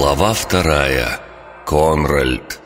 Глава вторая. Конральд.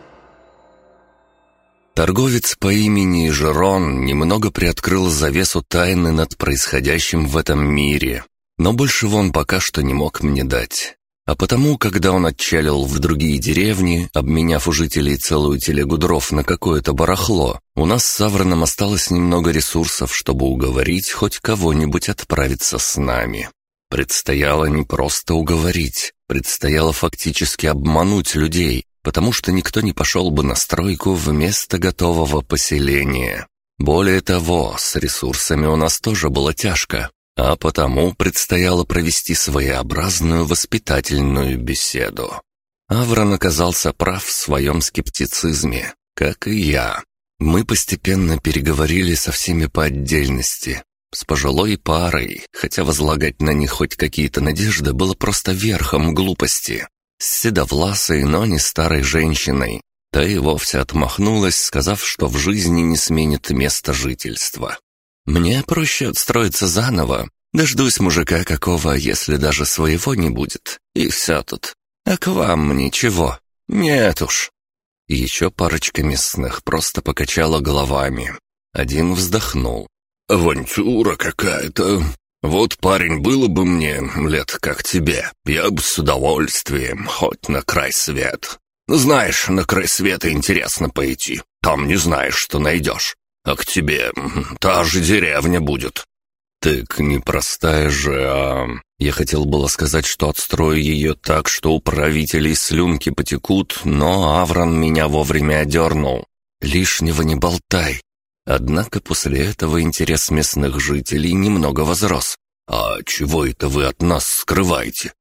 Торговец по имени Жерон немного приоткрыл завесу тайны над происходящим в этом мире, но большего он пока что не мог мне дать. А потому, когда он отчалил в другие деревни, обменяв у жителей целую телегу дров на какое-то барахло, у нас с Авроном осталось немного ресурсов, чтобы уговорить хоть кого-нибудь отправиться с нами. Предстояло не просто уговорить, предстояло фактически обмануть людей, потому что никто не пошел бы на стройку вместо готового поселения. Более того, с ресурсами у нас тоже было тяжко, а потому предстояло провести своеобразную воспитательную беседу. Аврон оказался прав в своем скептицизме, как и я. Мы постепенно переговорили со всеми по отдельности, с пожилой парой, хотя возлагать на них хоть какие-то надежды было просто верхом глупости. С седовласой, но не старой женщиной. Та и вовсе отмахнулась, сказав, что в жизни не сменит место жительства. «Мне проще отстроиться заново. Дождусь мужика какого, если даже своего не будет. И все тут. А к вам ничего. Нет уж». Еще парочка местных просто покачала головами. Один вздохнул. «Авантюра какая-то. Вот, парень, было бы мне лет как тебе, я бы с удовольствием, хоть на край свет. Знаешь, на край света интересно пойти, там не знаешь, что найдешь. А к тебе та же деревня будет». «Так непростая же, а...» Я хотел было сказать, что отстрою ее так, что у правителей слюнки потекут, но Аврон меня вовремя одернул. «Лишнего не болтай, Однако после этого интерес местных жителей немного возрос. «А чего это вы от нас скрываете?»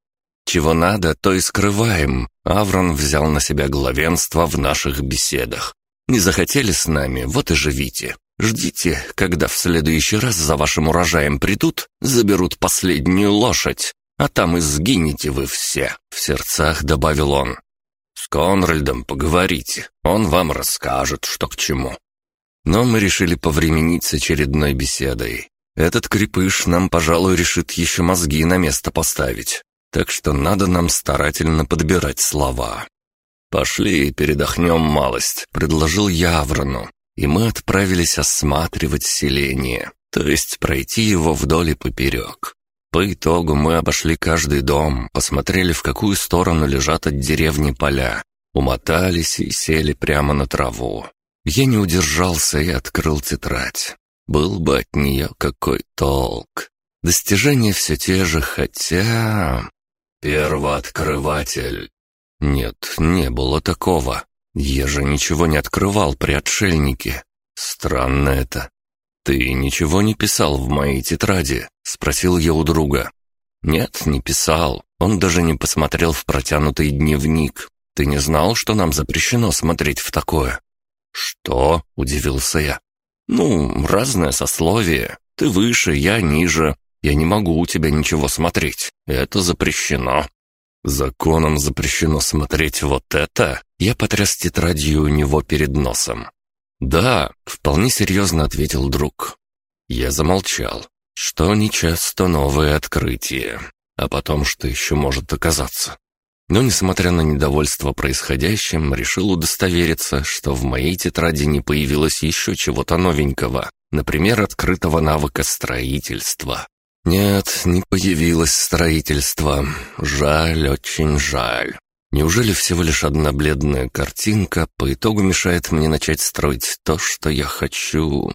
«Чего надо, то и скрываем», — Аврон взял на себя главенство в наших беседах. «Не захотели с нами, вот и живите. Ждите, когда в следующий раз за вашим урожаем придут, заберут последнюю лошадь, а там и сгинете вы все», — в сердцах добавил он. «С Конральдом поговорите, он вам расскажет, что к чему. Но мы решили повременить с очередной беседой. Этот крепыш нам, пожалуй, решит еще мозги на место поставить. Так что надо нам старательно подбирать слова. «Пошли, передохнем малость», — предложил я Аврону. И мы отправились осматривать селение, то есть пройти его вдоль и поперек. По итогу мы обошли каждый дом, посмотрели, в какую сторону лежат от деревни поля, умотались и сели прямо на траву. Я не удержался и открыл тетрадь. Был бы от нее какой толк. Достижения все те же, хотя... Первооткрыватель. Нет, не было такого. Я же ничего не открывал при отшельнике. Странно это. «Ты ничего не писал в моей тетради?» — спросил я у друга. «Нет, не писал. Он даже не посмотрел в протянутый дневник. Ты не знал, что нам запрещено смотреть в такое?» «Что?» — удивился я. «Ну, разное сословие. Ты выше, я ниже. Я не могу у тебя ничего смотреть. Это запрещено». «Законом запрещено смотреть вот это?» Я потряс тетрадью у него перед носом. «Да», — вполне серьезно ответил друг. Я замолчал. Что нечасто новое открытие. А потом, что еще может оказаться? Но, несмотря на недовольство происходящим, решил удостовериться, что в моей тетради не появилось еще чего-то новенького, например, открытого навыка строительства. Нет, не появилось строительство. Жаль, очень жаль. Неужели всего лишь одна бледная картинка по итогу мешает мне начать строить то, что я хочу?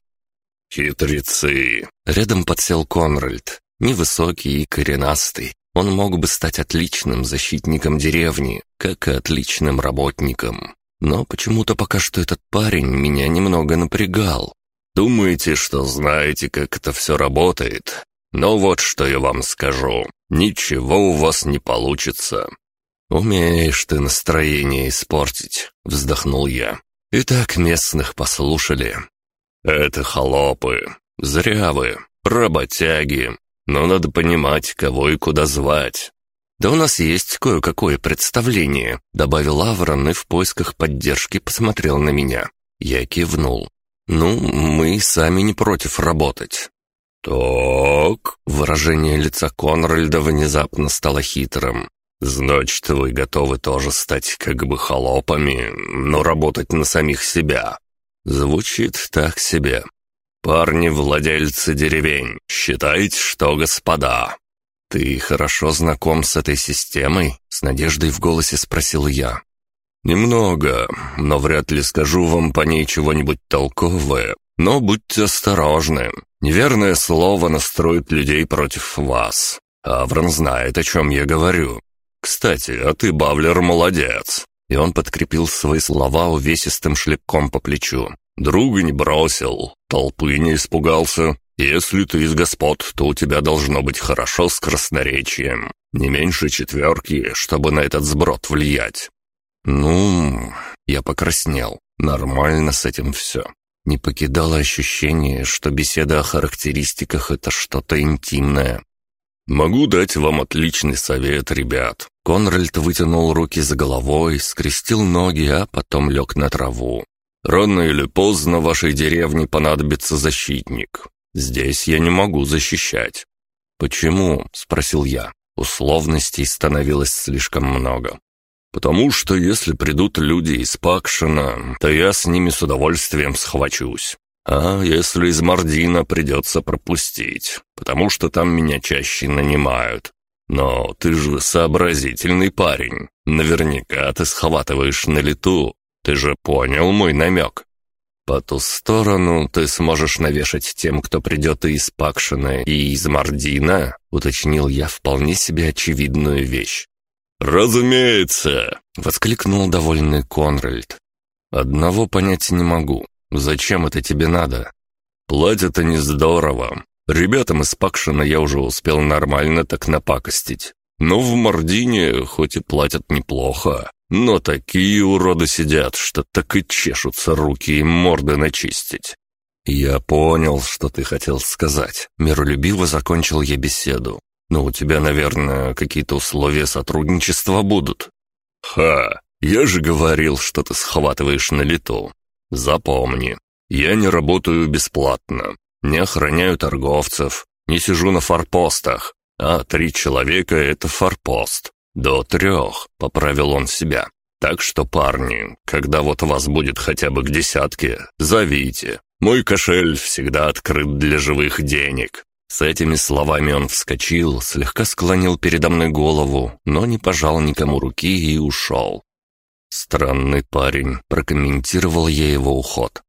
Хитрецы. Рядом подсел Конральд, невысокий и коренастый, он мог бы стать отличным защитником деревни, как и отличным работником. Но почему-то пока что этот парень меня немного напрягал. Думаете, что знаете, как это все работает? Но вот что я вам скажу. Ничего у вас не получится. «Умеешь ты настроение испортить», — вздохнул я. «И так местных послушали». «Это холопы. Зря вы. Работяги. Но надо понимать, кого и куда звать. «Да у нас есть кое-какое представление», — добавил Аврон и в поисках поддержки посмотрел на меня. Я кивнул. «Ну, мы сами не против работать». «Так...» — выражение лица Конральда внезапно стало хитрым. Значит, вы готовы тоже стать как бы холопами, но работать на самих себя. Звучит так себе. Парни-владельцы деревень, считайте, что господа. Ты хорошо знаком с этой системой? С надеждой в голосе спросил я. «Немного, но вряд ли скажу вам по ней чего-нибудь толковое. Но будьте осторожны. Неверное слово настроит людей против вас. Аврон знает, о чем я говорю. Кстати, а ты, Бавлер, молодец». И он подкрепил свои слова увесистым шлепком по плечу. «Друга не бросил, толпы не испугался. Если ты из господ, то у тебя должно быть хорошо с красноречием. Не меньше четверки, чтобы на этот сброд влиять. «Ну...» Я покраснел. Нормально с этим все. Не покидало ощущение, что беседа о характеристиках — это что-то интимное. «Могу дать вам отличный совет, ребят». Конральд вытянул руки за головой, скрестил ноги, а потом лег на траву. «Рано или поздно вашей деревне понадобится защитник. Здесь я не могу защищать». «Почему?» — спросил я. Условностей становилось слишком много. Потому что если придут люди из Пакшина, то я с ними с удовольствием схвачусь. А если из Мардина придется пропустить, потому что там меня чаще нанимают. Но ты же сообразительный парень. Наверняка ты схватываешь на лету. Ты же понял мой намек. По ту сторону ты сможешь навешать тем, кто придет и из Пакшина, и из Мардина, уточнил я вполне себе очевидную вещь. «Разумеется!» — воскликнул довольный Конральд. «Одного понять не могу. Зачем это тебе надо?» «Платят они здорово. Ребятам из Пакшина я уже успел нормально так напакостить. Но в Мордине хоть и платят неплохо, но такие уроды сидят, что так и чешутся руки и морды начистить». «Я понял, что ты хотел сказать». Миролюбиво закончил я беседу. Но у тебя, наверное, какие-то условия сотрудничества будут». «Ха! Я же говорил, что ты схватываешь на лету. Запомни, я не работаю бесплатно, не охраняю торговцев, не сижу на форпостах, а три человека — это форпост. До трех», — поправил он себя. «Так что, парни, когда вот вас будет хотя бы к десятке, зовите. Мой кошель всегда открыт для живых денег. С этими словами он вскочил, слегка склонил передо мной голову, но не пожал никому руки и ушел. «Странный парень», — прокомментировал я его уход.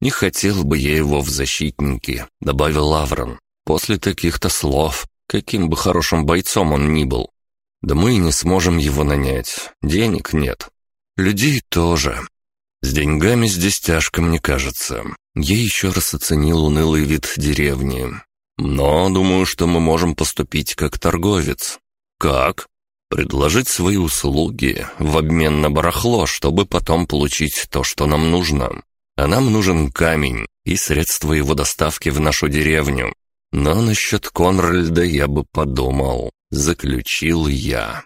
«Не хотел бы я его в защитнике», — добавил Лаврон. «После таких-то слов, каким бы хорошим бойцом он ни был. Да мы и не сможем его нанять, денег нет. Людей тоже. С деньгами здесь тяжко, мне кажется. Я еще раз оценил унылый вид деревни. Но думаю, что мы можем поступить как торговец. Как? Предложить свои услуги в обмен на барахло, чтобы потом получить то, что нам нужно. А нам нужен камень и средства его доставки в нашу деревню. Но насчет Конральда я бы подумал. Заключил я.